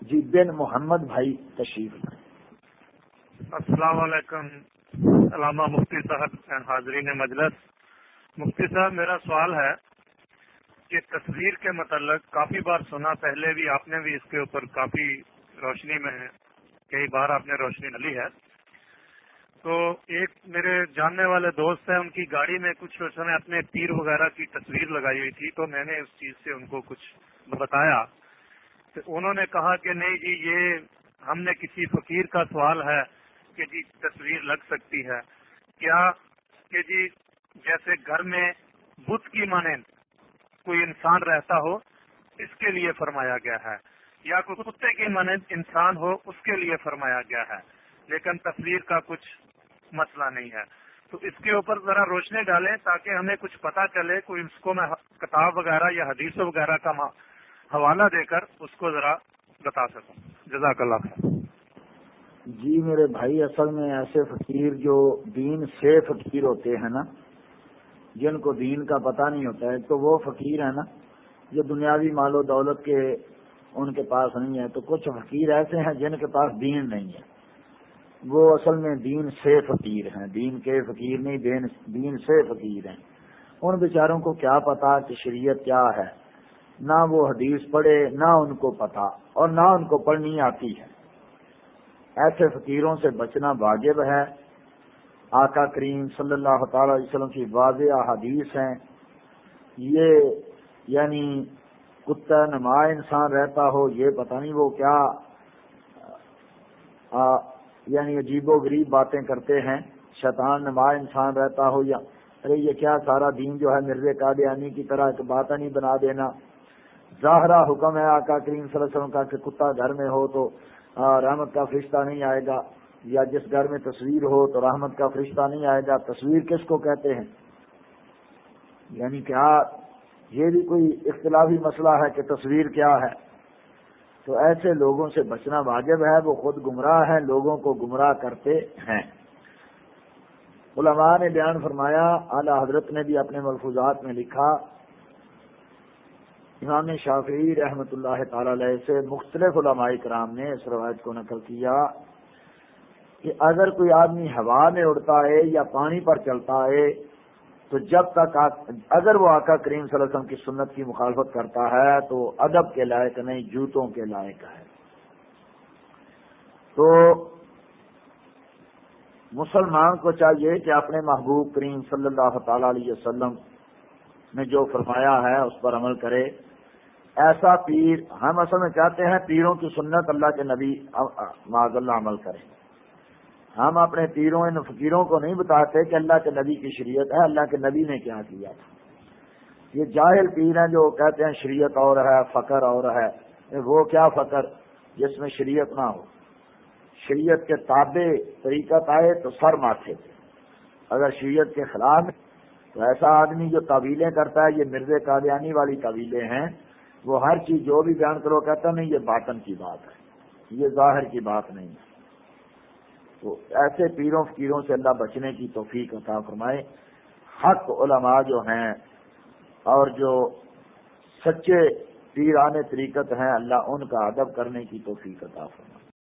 جی بن محمد بھائی تشریف السلام علیکم۔ علامہ مفتی صاحب حاضرین مجلس۔ مفتی صاحب، میرا سوال ہے کہ تصویر کے متعلق کافی بار سنا، پہلے بھی آپ نے بھی اس کے اوپر کافی روشنی میں کئی بار آپ نے روشنی ڈلی ہے۔ تو ایک میرے جاننے والے دوست ہیں، ان کی گاڑی میں کچھ اس نے اپنے پیر وغیرہ کی تصویر لگائی ہوئی تھی، تو میں نے اس چیز سے ان کو کچھ بتایا تو انہوں نے کہا کہ نہیں جی یہ ہم نے کسی فقیر کا سوال ہے کہ جی تصویر لگ سکتی ہے۔ کیا کہ جی جیسے گھر میں بت کی مانند کوئی انسان رہتا ہو، اس کے لیے فرمایا گیا ہے۔ یا کوئی کتے کی مانند انسان ہو، اس کے لیے فرمایا گیا ہے۔ لیکن تصویر کا کچھ مسئلہ نہیں ہے۔ تو اس کے اوپر ذرا روشنی ڈالیں تاکہ ہمیں کچھ پتا چلے، کوئی اس کو میں کتاب وغیرہ یا حدیث وغیرہ کا حوالہ دے کر اس کو ذرا بتا سکوں۔ جزاک اللہ خیر۔ جی میرے بھائی، اصل میں ایسے فقیر جو دین سے فقیر ہوتے ہیں نا، جن کو دین کا پتہ نہیں ہوتا ہے، تو وہ فقیر ہے نا، جو دنیاوی مال و دولت کے ان کے پاس نہیں ہے تو کچھ فقیر ایسے ہیں جن کے پاس دین نہیں ہے۔ وہ اصل میں دین سے فقیر ہیں۔ دین کے فقیر نہیں، دین دین سے فقیر ہیں۔ ان بیچاروں کو کیا پتا کہ شریعت کیا ہے۔ نہ وہ حدیث پڑھے، نہ ان کو پتا، اور نہ ان کو پڑھنی آتی ہے۔ ایسے فقیروں سے بچنا واجب ہے۔ آقا کریم صلی اللہ تعالی علیہ وسلم کی واضح حدیث ہیں۔ یہ یعنی کتا نما انسان رہتا ہو، یہ پتہ نہیں وہ کیا یعنی عجیب و غریب باتیں کرتے ہیں۔ شیطان نما انسان رہتا ہو یا، ارے یہ کیا سارا دین جو ہے مرزے قادیانی کی طرح ایک بات نہیں بنا دینا۔ ظاہرہ حکم ہے آقا کریم صلی اللہ علیہ وسلم کا کہ کتا گھر میں ہو تو رحمت کا فرشتہ نہیں آئے گا، یا جس گھر میں تصویر ہو تو رحمت کا فرشتہ نہیں آئے گا۔ تصویر کس کو کہتے ہیں؟ یعنی کیا یہ بھی کوئی اختلافی مسئلہ ہے کہ تصویر کیا ہے۔ تو ایسے لوگوں سے بچنا واجب ہے، وہ خود گمراہ ہیں، لوگوں کو گمراہ کرتے ہیں۔ علماء نے بیان فرمایا، اعلی حضرت نے بھی اپنے ملفوظات میں لکھا امام شافعی رحمۃ اللہ تعالی علیہ سے مختلف علماء کرام نے اس روایت کو نقل کیا کہ اگر کوئی آدمی ہوا میں اڑتا ہے یا پانی پر چلتا ہے، تو جب تک اگر وہ آقا کریم صلی اللہ علیہ وسلم کی سنت کی مخالفت کرتا ہے، تو ادب کے لائق نہیں، جوتوں کے لائق ہے۔ تو مسلمان کو چاہیے کہ اپنے محبوب کریم صلی اللہ تعالی علیہ وسلم نے جو فرمایا ہے، اس پر عمل کرے۔ ایسا پیر، ہم اصل میں چاہتے ہیں پیروں کی سنت اللہ کے نبی معذ اللہ عمل کریں ہم اپنے پیروں، ان فقیروں کو نہیں بتاتے کہ اللہ کے نبی کی شریعت ہے، اللہ کے نبی نے کیا کیا تھا۔ یہ جاہل پیر ہیں جو کہتے ہیں شریعت اور ہے، فقر اور ہے۔ وہ کیا فقر؟ جس میں شریعت نہ ہو۔ شریعت کے تابع طریقت آئے تو سر ماتھے۔ تھے اگر شریعت کے خلاف، تو ایسا آدمی جو طویلیں کرتا ہے، یہ مرز قادیانی والی طویلیں ہیں۔ وہ ہر چیز جو بھی بیان کرو کہتا نہیں، یہ باطن کی بات ہے، یہ ظاہر کی بات نہیں ہے۔ تو ایسے پیروں فکیروں سے اللہ بچنے کی توفیق عطا فرمائے۔ حق علماء جو ہیں اور جو سچے پیرانے طریقت ہیں، اللہ ان کا ادب کرنے کی توفیق عطا فرمائے۔